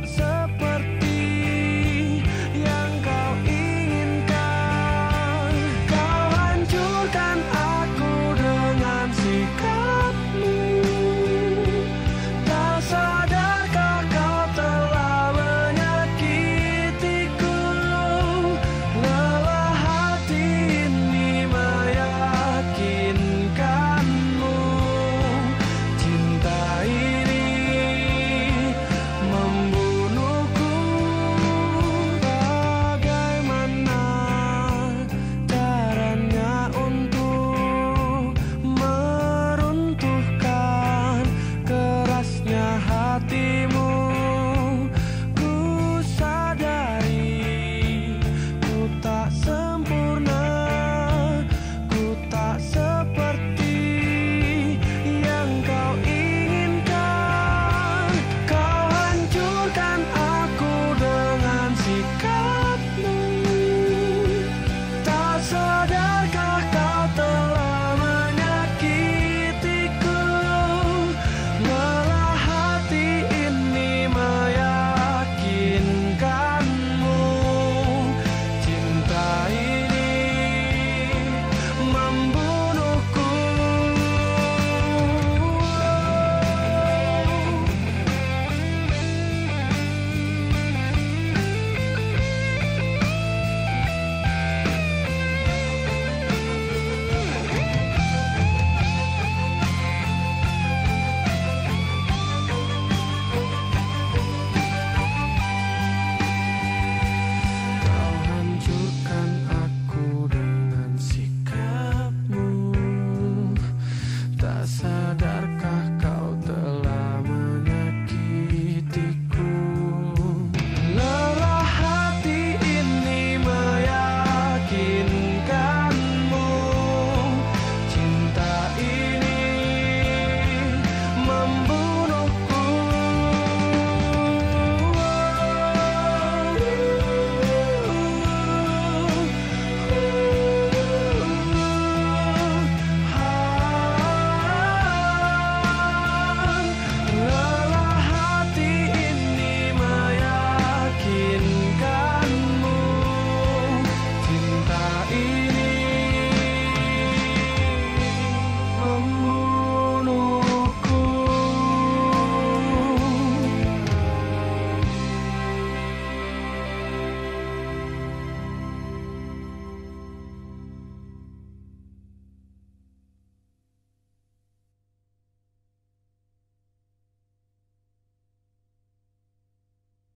I'm so